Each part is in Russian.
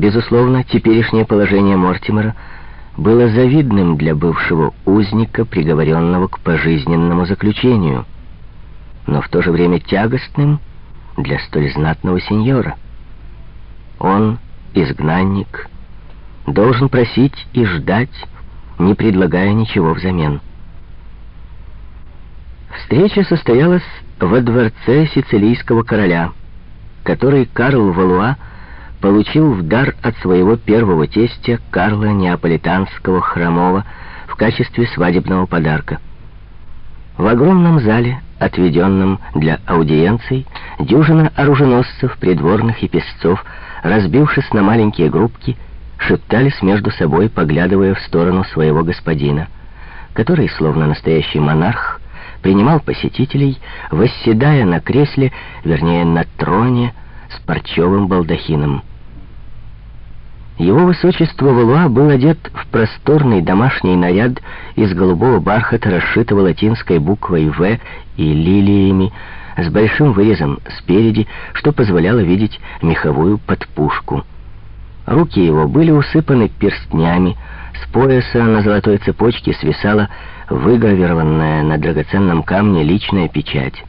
Безусловно, теперешнее положение Мортимера было завидным для бывшего узника, приговоренного к пожизненному заключению, но в то же время тягостным для столь знатного сеньора. Он, изгнанник, должен просить и ждать, не предлагая ничего взамен. Встреча состоялась во дворце сицилийского короля, который Карл Валуа получил в дар от своего первого тестя Карла Неаполитанского хромого в качестве свадебного подарка. В огромном зале, отведенном для аудиенций, дюжина оруженосцев, придворных и песцов, разбившись на маленькие группки, шептались между собой, поглядывая в сторону своего господина, который, словно настоящий монарх, принимал посетителей, восседая на кресле, вернее, на троне с парчевым балдахином. Его высочество Валуа был одет в просторный домашний наряд из голубого бархата, расшитого латинской буквой «В» и лилиями, с большим вырезом спереди, что позволяло видеть меховую подпушку. Руки его были усыпаны перстнями, с пояса на золотой цепочке свисала выгравированная на драгоценном камне личная печать.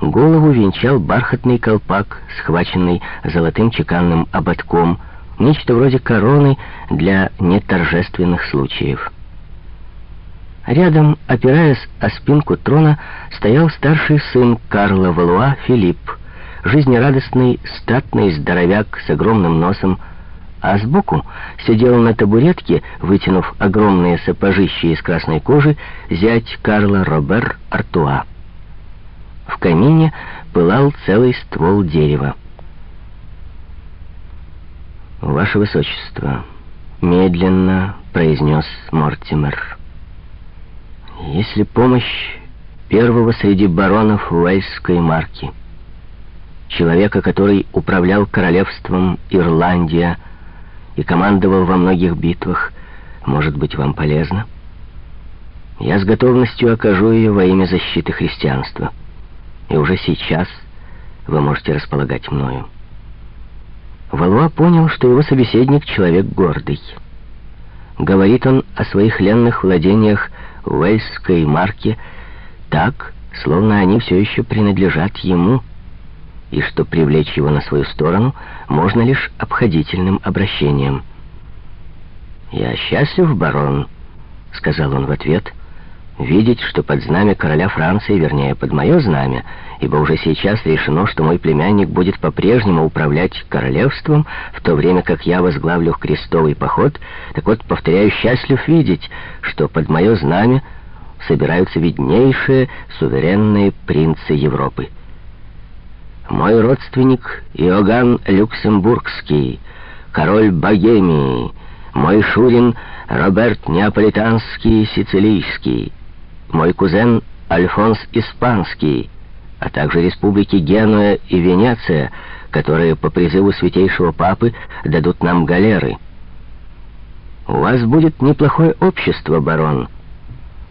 Голову венчал бархатный колпак, схваченный золотым чеканным ободком — нечто вроде короны для неторжественных случаев. Рядом, опираясь о спинку трона, стоял старший сын Карла Валуа Филипп, жизнерадостный, статный здоровяк с огромным носом, а сбоку сидел на табуретке, вытянув огромные сапожища из красной кожи, зять Карла Робер Артуа. В камине пылал целый ствол дерева. «Ваше Высочество», — медленно произнес Мортимер, — «если помощь первого среди баронов Уэльской марки, человека, который управлял королевством Ирландия и командовал во многих битвах, может быть вам полезна, я с готовностью окажу ее во имя защиты христианства, и уже сейчас вы можете располагать мною». Валуа понял, что его собеседник — человек гордый. Говорит он о своих ленных владениях в Уэльской марке так, словно они все еще принадлежат ему, и что привлечь его на свою сторону можно лишь обходительным обращением. «Я счастлив, барон», — сказал он в ответ, — видеть, что под знамя короля Франции, вернее, под мое знамя, ибо уже сейчас решено, что мой племянник будет по-прежнему управлять королевством, в то время как я возглавлю крестовый поход, так вот, повторяю, счастлив видеть, что под мое знамя собираются виднейшие суверенные принцы Европы. Мой родственник Иоганн Люксембургский, король Богемии, мой шурин Роберт Неаполитанский и Сицилийский, мой кузен Альфонс Испанский, а также республики Генуя и Венеция, которые по призыву святейшего папы дадут нам галеры. У вас будет неплохое общество, барон.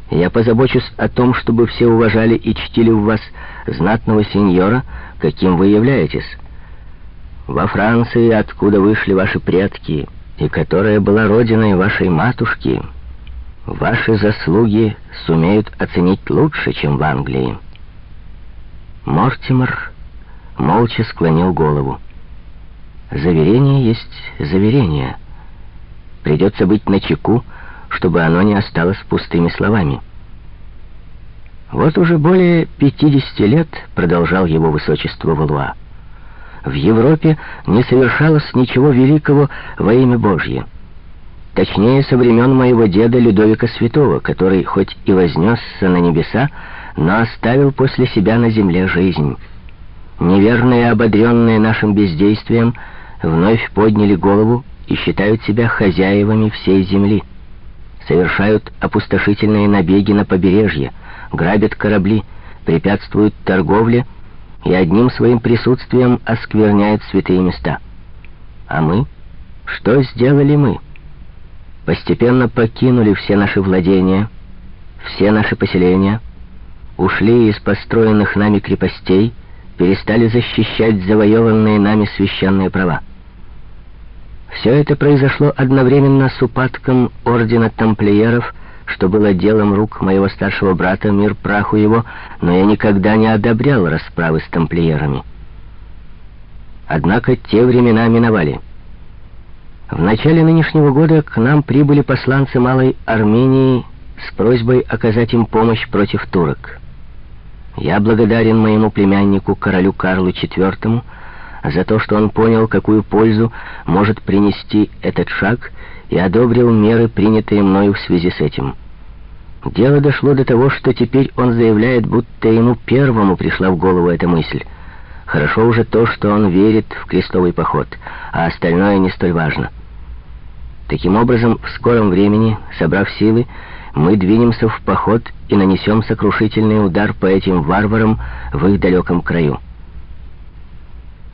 Я позабочусь о том, чтобы все уважали и чтили в вас знатного сеньора, каким вы являетесь. Во Франции, откуда вышли ваши предки, и которая была родиной вашей матушки, Ваши заслуги сумеют оценить лучше, чем в Англии. Мортимер молча склонил голову. Заверение есть заверение. Придется быть начеку, чтобы оно не осталось пустыми словами. Вот уже более 50 лет, продолжал его высочество Валуа, в Европе не совершалось ничего великого во имя Божье. Точнее, со времен моего деда Людовика Святого, который хоть и вознесся на небеса, но оставил после себя на земле жизнь. Неверные, ободренные нашим бездействием, вновь подняли голову и считают себя хозяевами всей земли. Совершают опустошительные набеги на побережье, грабят корабли, препятствуют торговле и одним своим присутствием оскверняют святые места. А мы? Что сделали мы? Постепенно покинули все наши владения, все наши поселения, ушли из построенных нами крепостей, перестали защищать завоеванные нами священные права. Все это произошло одновременно с упадком ордена тамплиеров, что было делом рук моего старшего брата, мир праху его, но я никогда не одобрял расправы с тамплиерами. Однако те времена миновали. В начале нынешнего года к нам прибыли посланцы Малой Армении с просьбой оказать им помощь против турок. Я благодарен моему племяннику, королю Карлу IV, за то, что он понял, какую пользу может принести этот шаг, и одобрил меры, принятые мною в связи с этим. Дело дошло до того, что теперь он заявляет, будто ему первому пришла в голову эта мысль. Хорошо уже то, что он верит в крестовый поход, а остальное не столь важно. Таким образом, в скором времени, собрав силы, мы двинемся в поход и нанесем сокрушительный удар по этим варварам в их далеком краю.